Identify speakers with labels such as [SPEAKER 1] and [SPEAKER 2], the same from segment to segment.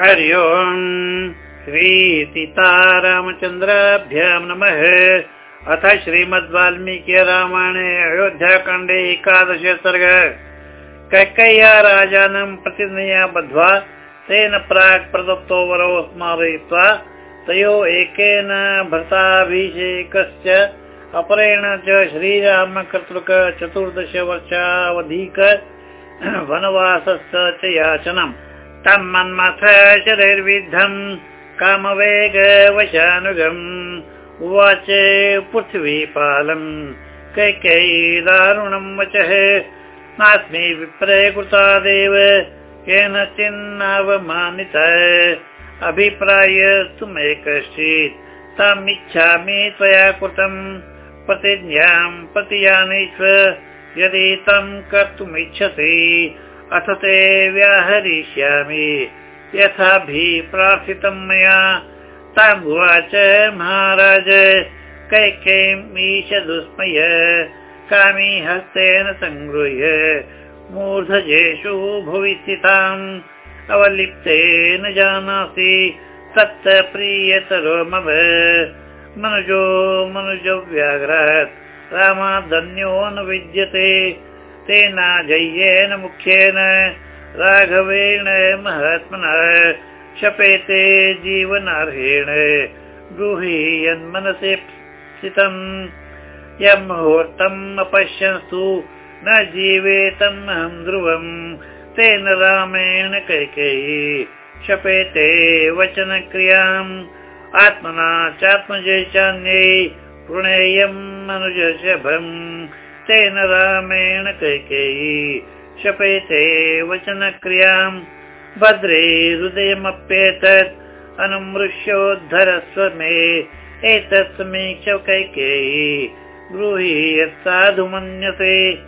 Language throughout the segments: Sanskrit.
[SPEAKER 1] हरि ओम्। श्रीसीतारामचन्द्राभ्यां नमः। अथ श्रीमद्वाल्मीकि रामायणे अयोध्याकाण्डे एकादश सर्ग। कैकय्या राजानं प्रतिज्ञया बद्ध्वा तेन प्राक् प्रदत्तो वरो स्मारयित्वा तयो एकेन भरताभिषेकस्य अपरेण च श्रीरामकर्तृक चतुर्दशवर्षावधिक वनवासस्य च याचनम् तं मन्मथ शरैर्विद्धम् कामवेगवशानुगम् उवाच पृथ्वीपालम् कैकेयी दारुणम् वचः। नास्मि विप्रकृतादेव केनचिन्नावमानित अभिप्रायस्तु मे कश्चित् तम् इच्छामि त्वया कृतम्। प्रतिज्ञां प्रतियानीष्व यदि तं कर्तुमिच्छसि अथ ते व्याहरिष्यामि। यथाभिप्रार्थितं मया। तामुवाच महाराज कैकेमीशदुस्मय कामी हस्तेन सङ्गृह्य मूर्धजेषु भुवि स्थिताम् अवलिप्तेन जानासि। तत् प्रियतरो मम मनुजो मनुजो व्याघ्रात् रामादन्यो न विद्यते तेनाजय्येन मुख्येन राघवेण महात्मनः शपेते जीवनार्हेण ब्रूहि यन्मनसि स्थितम्। यम् मुहूर्तम् अपश्यन्तु न जीवेतम् अहम् ध्रुवम्। तेन रामेण कैकेयी शपेते वचनक्रियाम्। आत्मना चात्मजे चान्ये प्रणेयम् मनुजशभम् तेन रामेण कैकेयी। शपेते वचनक्रियाम्। भद्रे हृदयमप्येतत्। अनुमृश्योद्धरस्व मे एतत् समीक्ष कैकेयी। ब्रूहि यत् साधु मन्यते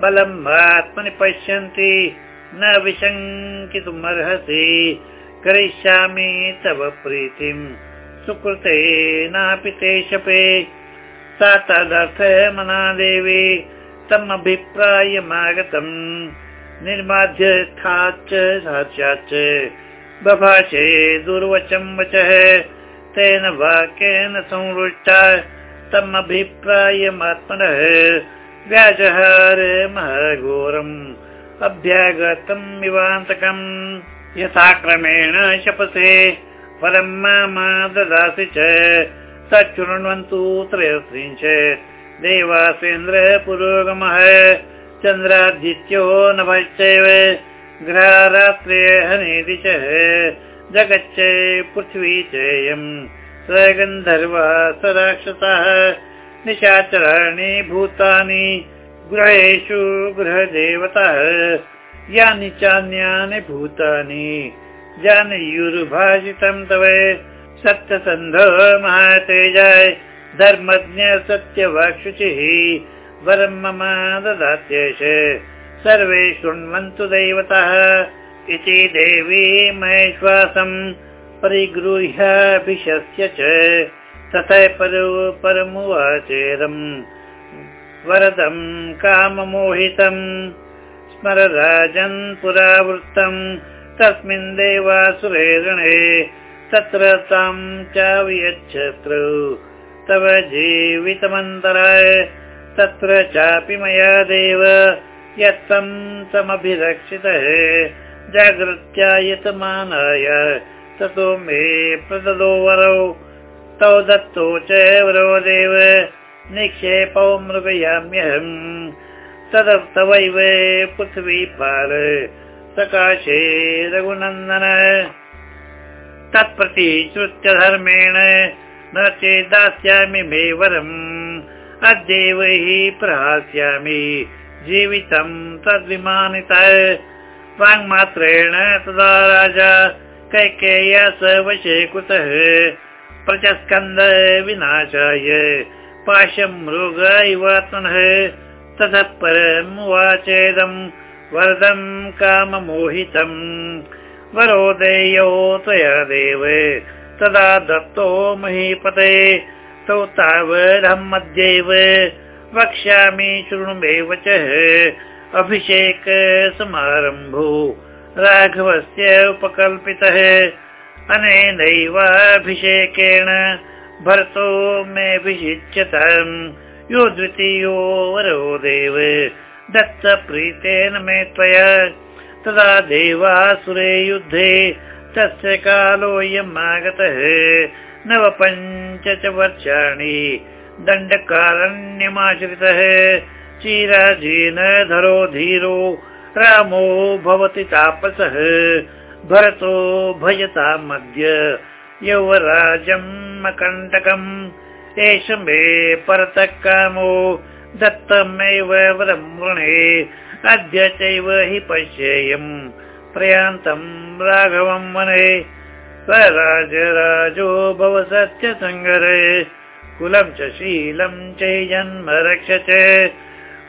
[SPEAKER 1] बलम् आत्मनि पश्यन्ति। न विशङ्कितुमर्हसि। करिष्यामि तव प्रीतिम्। सुकृते नापि ते शपे सा तदर्थ मना देवी तम् अभिप्रायमागतम् निर्माध्यस्थाच्च साक्षाच्च बभाषे दुर्वचम् वचः। तेन वाक्येन संवृष्टा तम् अभिप्रायमात्मनः व्याजहार महाघोरम् अभ्यागतम् इवान्तकम्। यथाक्रमेण शपसे परम् मा ददासि च सृण्वन्तु त्रयस्त्रिंश देवासेन्द्र पुरोगमः चन्द्रादित्यो नभश्चैव ग्रहरात्रे हनेति च जगच्च पृथ्वी चेयम् स गन्धर्वा स राक्षसः निशाचराणि भूतानि गृहेषु गृहदेवतः। यानि चान्यानि भूतानि जानीयुर्भाषितम् तव सत्यसन्ध महातेजाय धर्मज्ञ सत्यवाक्शुचिः। वरं मम ददात्येष सर्वे शृण्वन्तु दैवतः इति देवी महेश्वासम् परिगृह्याभिशस्य च। तथा परमुवाचेदम् वरदम् काममोहितम् स्मर राजन् पुरावृत्तम् तस्मिन् देवासुरे ऋणे तत्र तां चावियच्छत्रौ तव जीवितमन्तराय तत्र चापि मया देव। यत्तं तमभिरक्षितः जागृत्या यतमानाय ततो मे प्रददो वरौ। तौ दत्तो च वरो देव निक्षेपौ मृगयाम्यहम्। तदर्थवैव पृथ्वीपाल सकाशे रघुनन्दन तत्प्रति श्रुत्य धर्मेण न चेत् दास्यामि मे वरम्। अद्यैव हि प्रहास्यामि। जीवितं तद्विमानितः। वाङ्मात्रेण तदा राजा कैकेय्या स वशे कुतः। प्रचस्कन्द विनाशाय। पाशं मृग इवात्मनः ततः परमुवाचेदम् वरदम् काममोहितम् वरो देयो त्वया देव तदा दत्तो महीपते तौ तावदहम् अद्यैव वक्ष्यामि शृणु मे वचः अभिषेक समारम्भो। राघवस्य उपकल्पितः अनेनैवाभिषेकेण भरतो मेऽभिषिच्यताम् यो द्वितीयो वरो देव दत्तप्रीतेन मे त्वया तदा देवासुरे युद्धे तस्य कालोऽयम् आगतः। नवपञ्च च वर्षाणि दण्डकारण्यमाश्रितः चिराजीन धरो धीरो रामो भवति तापसः। भरतो भजतामद्य यौवराजम् अकण्टकम्। एष मे परतः कामो दत्तमेव वृणे अद्य चैव हि पश्येयम् प्रयान्तम् राघवम् वने। स्वराज राजो भव सत्यसङ्गरे। कुलम् च शीलम् च जन्म रक्ष च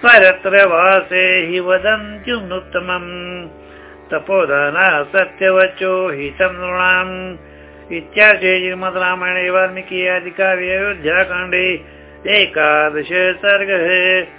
[SPEAKER 1] परत्र वासे हि वदन्त्युमुत्तमम् तपोधना सत्यवचो हितं नृणाम्। इत्यार्थे श्रीमद् रामायणे वाल्मीकि आदिकाव्ये अयोध्याकाण्डे एकादश सर्गः